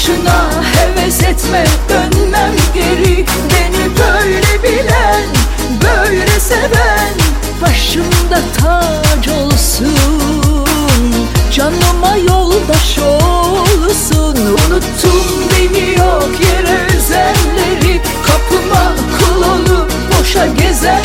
boşuna heves etme dönmem geri. Beni böyle bilen, böyle seven Başımda tac olsun. Canıma yoldaş olsun. Unuttum beni yok yere özenleri Kapıma kul olup boşa gezen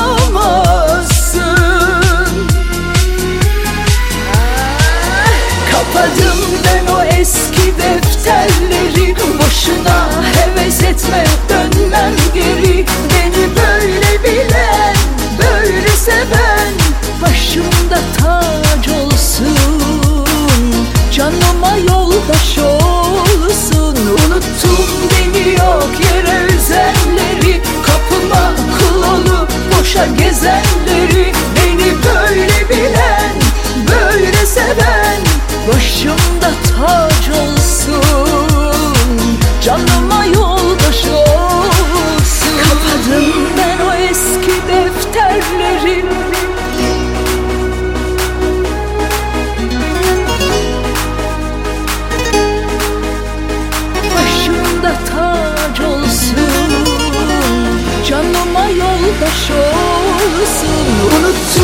alamazsın Kapadım ben o eski Canıma yoldaş olsun. Kapadım. Ben o eski defterleri. Başımda tac olsun. Canıma yoldaş olsun. Unuttum.